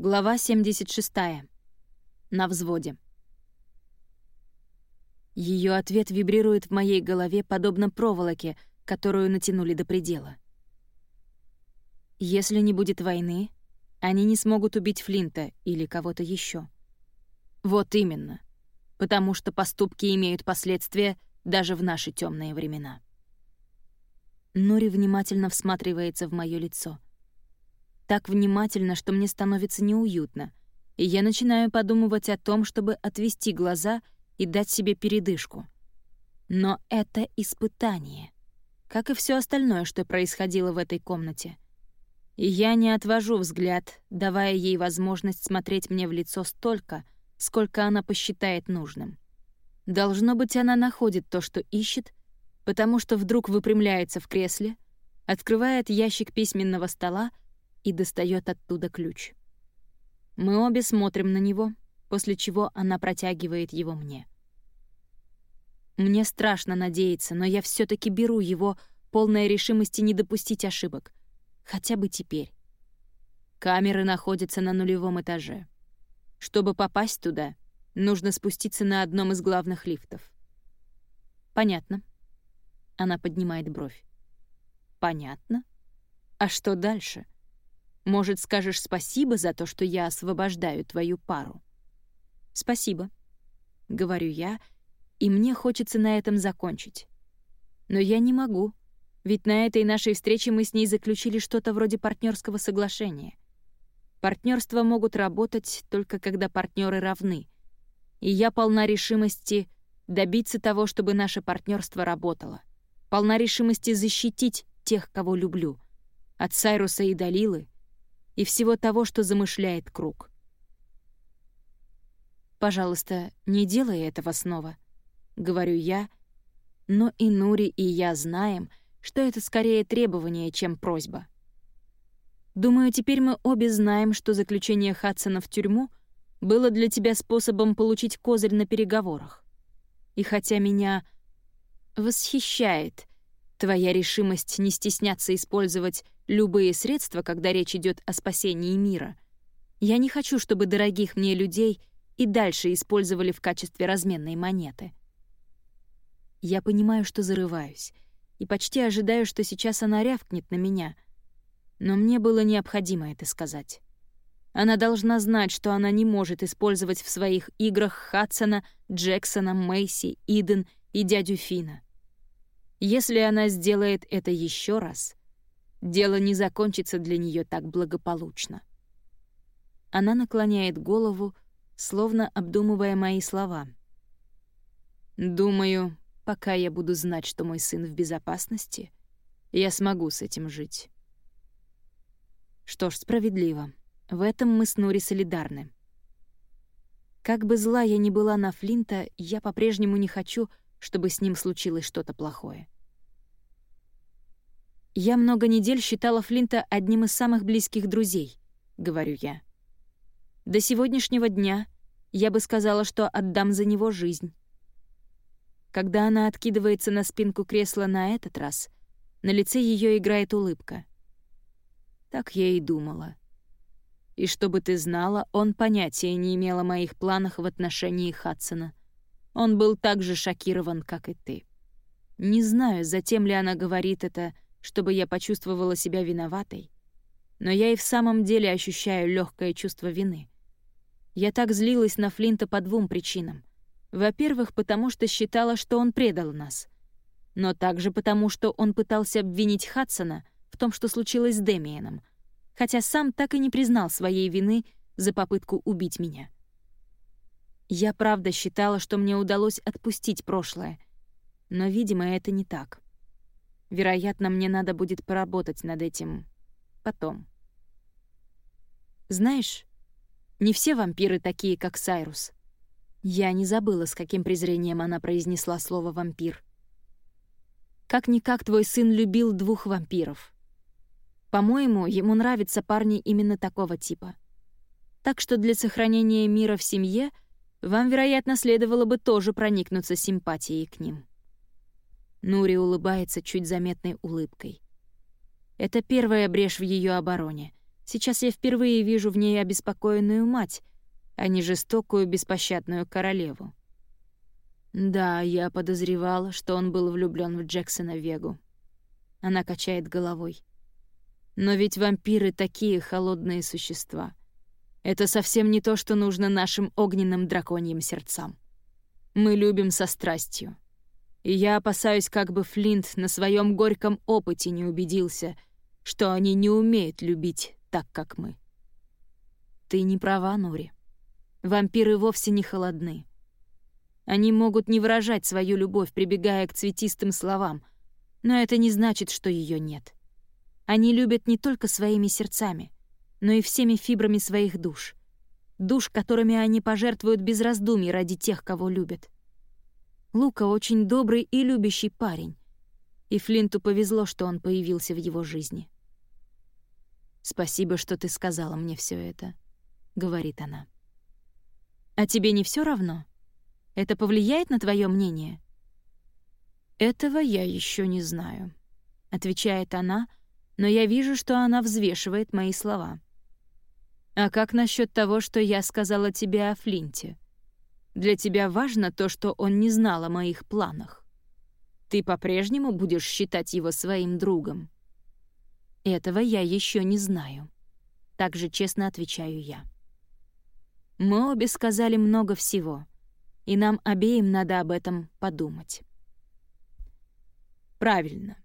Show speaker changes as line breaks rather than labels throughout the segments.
Глава 76. На взводе. Ее ответ вибрирует в моей голове подобно проволоке, которую натянули до предела. Если не будет войны, они не смогут убить Флинта или кого-то еще. Вот именно. Потому что поступки имеют последствия даже в наши темные времена. Нури внимательно всматривается в мое лицо — так внимательно, что мне становится неуютно, и я начинаю подумывать о том, чтобы отвести глаза и дать себе передышку. Но это испытание, как и все остальное, что происходило в этой комнате. И я не отвожу взгляд, давая ей возможность смотреть мне в лицо столько, сколько она посчитает нужным. Должно быть, она находит то, что ищет, потому что вдруг выпрямляется в кресле, открывает ящик письменного стола и достает оттуда ключ. Мы обе смотрим на него, после чего она протягивает его мне. Мне страшно надеяться, но я все таки беру его, полная решимости не допустить ошибок. Хотя бы теперь. Камеры находятся на нулевом этаже. Чтобы попасть туда, нужно спуститься на одном из главных лифтов. Понятно. Она поднимает бровь. Понятно. А что дальше? — может, скажешь спасибо за то, что я освобождаю твою пару?» «Спасибо», — говорю я, и мне хочется на этом закончить. Но я не могу, ведь на этой нашей встрече мы с ней заключили что-то вроде партнерского соглашения. Партнерства могут работать только когда партнеры равны. И я полна решимости добиться того, чтобы наше партнерство работало. Полна решимости защитить тех, кого люблю. От Сайруса и Далилы и всего того, что замышляет круг. «Пожалуйста, не делай этого снова», — говорю я, но и Нури, и я знаем, что это скорее требование, чем просьба. Думаю, теперь мы обе знаем, что заключение Хадсона в тюрьму было для тебя способом получить козырь на переговорах. И хотя меня восхищает твоя решимость не стесняться использовать любые средства, когда речь идет о спасении мира. Я не хочу, чтобы дорогих мне людей и дальше использовали в качестве разменной монеты. Я понимаю, что зарываюсь, и почти ожидаю, что сейчас она рявкнет на меня. Но мне было необходимо это сказать. Она должна знать, что она не может использовать в своих играх Хадсона, Джексона, Мэйси, Иден и дядю Фина. Если она сделает это еще раз, дело не закончится для нее так благополучно. Она наклоняет голову, словно обдумывая мои слова. «Думаю, пока я буду знать, что мой сын в безопасности, я смогу с этим жить». Что ж, справедливо. В этом мы с Нори солидарны. Как бы зла я ни была на Флинта, я по-прежнему не хочу, чтобы с ним случилось что-то плохое. «Я много недель считала Флинта одним из самых близких друзей», — говорю я. «До сегодняшнего дня я бы сказала, что отдам за него жизнь». Когда она откидывается на спинку кресла на этот раз, на лице ее играет улыбка. Так я и думала. И чтобы ты знала, он понятия не имел о моих планах в отношении Хадсона. Он был так же шокирован, как и ты. Не знаю, затем ли она говорит это, — чтобы я почувствовала себя виноватой. Но я и в самом деле ощущаю легкое чувство вины. Я так злилась на Флинта по двум причинам. Во-первых, потому что считала, что он предал нас. Но также потому, что он пытался обвинить Хадсона в том, что случилось с Демиеном, хотя сам так и не признал своей вины за попытку убить меня. Я правда считала, что мне удалось отпустить прошлое, но, видимо, это не так. Вероятно, мне надо будет поработать над этим потом. Знаешь, не все вампиры такие, как Сайрус. Я не забыла, с каким презрением она произнесла слово «вампир». Как-никак твой сын любил двух вампиров. По-моему, ему нравятся парни именно такого типа. Так что для сохранения мира в семье вам, вероятно, следовало бы тоже проникнуться симпатией к ним. Нури улыбается чуть заметной улыбкой. Это первая брешь в ее обороне. Сейчас я впервые вижу в ней обеспокоенную мать, а не жестокую, беспощадную королеву. Да, я подозревала, что он был влюблен в Джексона Вегу. Она качает головой. Но ведь вампиры такие холодные существа. Это совсем не то, что нужно нашим огненным драконьим сердцам. Мы любим со страстью. И я опасаюсь, как бы Флинт на своем горьком опыте не убедился, что они не умеют любить так, как мы. Ты не права, Нури. Вампиры вовсе не холодны. Они могут не выражать свою любовь, прибегая к цветистым словам, но это не значит, что ее нет. Они любят не только своими сердцами, но и всеми фибрами своих душ. Душ, которыми они пожертвуют без раздумий ради тех, кого любят. Лука очень добрый и любящий парень, и Флинту повезло, что он появился в его жизни. «Спасибо, что ты сказала мне все это», — говорит она. «А тебе не все равно? Это повлияет на твое мнение?» «Этого я еще не знаю», — отвечает она, но я вижу, что она взвешивает мои слова. «А как насчет того, что я сказала тебе о Флинте? Для тебя важно то, что он не знал о моих планах. Ты по-прежнему будешь считать его своим другом?» Этого я еще не знаю. Так же честно отвечаю я. Мы обе сказали много всего, и нам обеим надо об этом подумать. Правильно.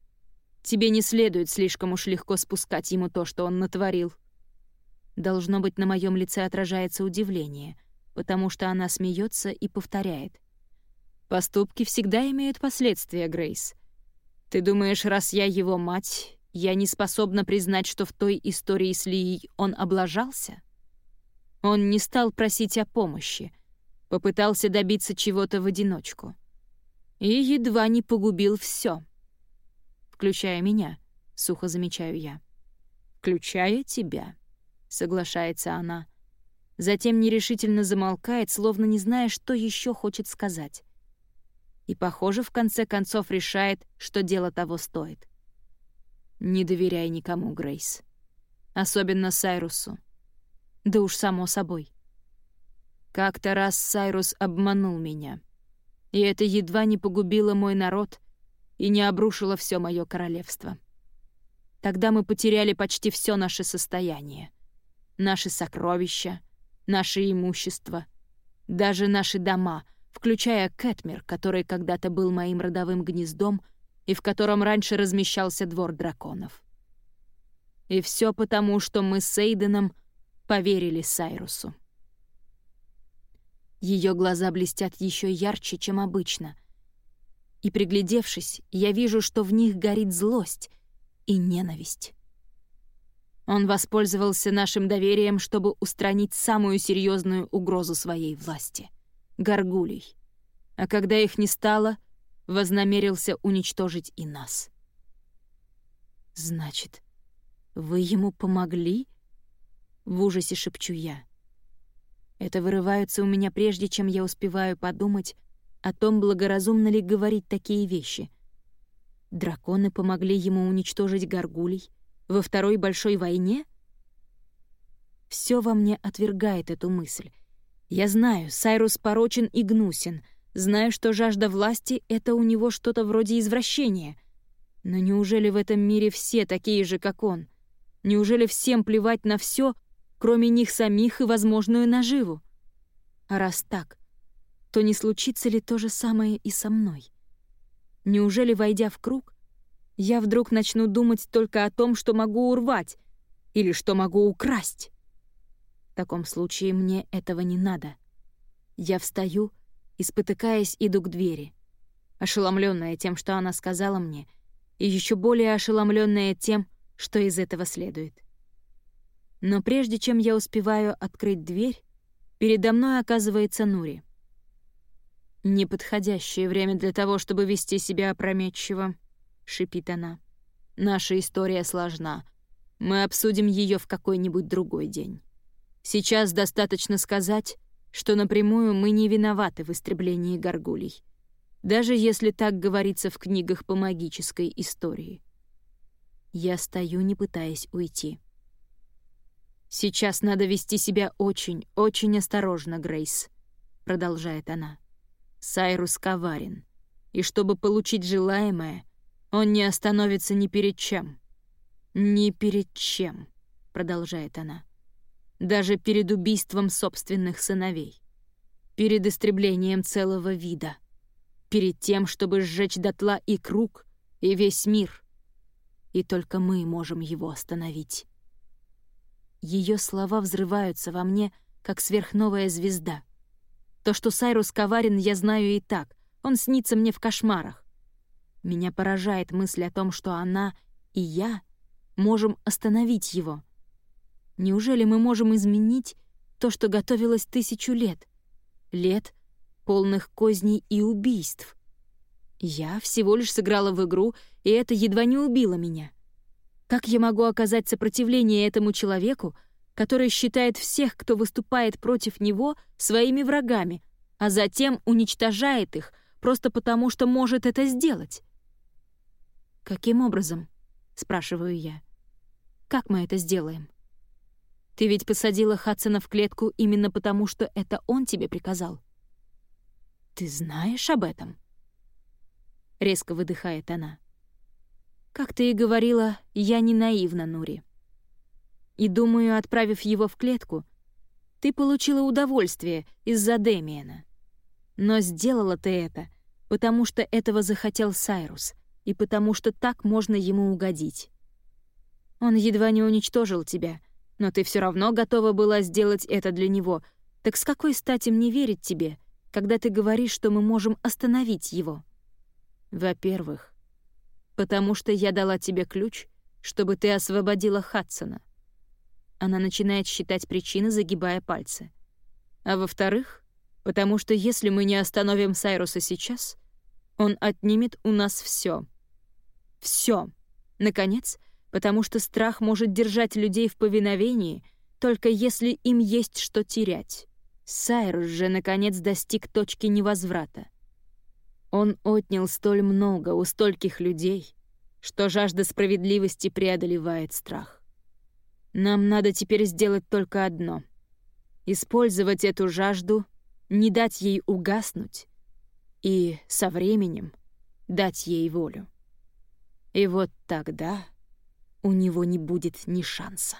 Тебе не следует слишком уж легко спускать ему то, что он натворил. Должно быть, на моем лице отражается удивление, потому что она смеется и повторяет. Поступки всегда имеют последствия, Грейс. Ты думаешь, раз я его мать, я не способна признать, что в той истории с Лией он облажался? Он не стал просить о помощи, попытался добиться чего-то в одиночку. И едва не погубил все, Включая меня, сухо замечаю я. «Включая тебя», — соглашается она. Затем нерешительно замолкает, словно не зная, что еще хочет сказать. И, похоже, в конце концов решает, что дело того стоит. Не доверяй никому, Грейс. Особенно Сайрусу. Да уж само собой. Как-то раз Сайрус обманул меня. И это едва не погубило мой народ и не обрушило все мое королевство. Тогда мы потеряли почти все наше состояние. Наши сокровища, наше имущество, даже наши дома, включая Кэтмир, который когда-то был моим родовым гнездом — и в котором раньше размещался двор драконов. И все потому, что мы с Эйденом поверили Сайрусу. Ее глаза блестят еще ярче, чем обычно. И приглядевшись, я вижу, что в них горит злость и ненависть. Он воспользовался нашим доверием, чтобы устранить самую серьезную угрозу своей власти — горгулей. А когда их не стало — вознамерился уничтожить и нас. «Значит, вы ему помогли?» В ужасе шепчу я. Это вырывается у меня прежде, чем я успеваю подумать о том, благоразумно ли говорить такие вещи. Драконы помогли ему уничтожить горгулей во Второй Большой войне? Все во мне отвергает эту мысль. Я знаю, Сайрус порочен и гнусен — зная, что жажда власти — это у него что-то вроде извращения. Но неужели в этом мире все такие же, как он? Неужели всем плевать на все, кроме них самих и возможную наживу? А раз так, то не случится ли то же самое и со мной? Неужели, войдя в круг, я вдруг начну думать только о том, что могу урвать или что могу украсть? В таком случае мне этого не надо. Я встаю — и, спотыкаясь, иду к двери. Ошеломленная тем, что она сказала мне, и еще более ошеломленная тем, что из этого следует. Но прежде чем я успеваю открыть дверь, передо мной оказывается Нури. «Неподходящее время для того, чтобы вести себя опрометчиво», — шипит она. «Наша история сложна. Мы обсудим ее в какой-нибудь другой день. Сейчас достаточно сказать, что напрямую мы не виноваты в истреблении горгулей, даже если так говорится в книгах по магической истории. Я стою, не пытаясь уйти. «Сейчас надо вести себя очень, очень осторожно, Грейс», — продолжает она. «Сайрус коварен, и чтобы получить желаемое, он не остановится ни перед чем». «Ни перед чем», — продолжает она. «Даже перед убийством собственных сыновей. Перед истреблением целого вида. Перед тем, чтобы сжечь дотла и круг, и весь мир. И только мы можем его остановить». Ее слова взрываются во мне, как сверхновая звезда. То, что Сайрус коварен, я знаю и так. Он снится мне в кошмарах. Меня поражает мысль о том, что она и я можем остановить его. Неужели мы можем изменить то, что готовилось тысячу лет? Лет, полных козней и убийств. Я всего лишь сыграла в игру, и это едва не убило меня. Как я могу оказать сопротивление этому человеку, который считает всех, кто выступает против него, своими врагами, а затем уничтожает их просто потому, что может это сделать? «Каким образом?» — спрашиваю я. «Как мы это сделаем?» «Ты ведь посадила Хадсона в клетку именно потому, что это он тебе приказал». «Ты знаешь об этом?» Резко выдыхает она. Как ты и говорила, я не наивна, Нури. И думаю, отправив его в клетку, ты получила удовольствие из-за Демиена. Но сделала ты это, потому что этого захотел Сайрус, и потому что так можно ему угодить. Он едва не уничтожил тебя, но ты все равно готова была сделать это для него. Так с какой стати мне верить тебе, когда ты говоришь, что мы можем остановить его? Во-первых, потому что я дала тебе ключ, чтобы ты освободила Хадсона». Она начинает считать причины, загибая пальцы. А во-вторых, потому что если мы не остановим Сайруса сейчас, он отнимет у нас все. Все. Наконец, потому что страх может держать людей в повиновении, только если им есть что терять. Сайрус же, наконец, достиг точки невозврата. Он отнял столь много у стольких людей, что жажда справедливости преодолевает страх. Нам надо теперь сделать только одно — использовать эту жажду, не дать ей угаснуть и, со временем, дать ей волю. И вот тогда у него не будет ни шанса.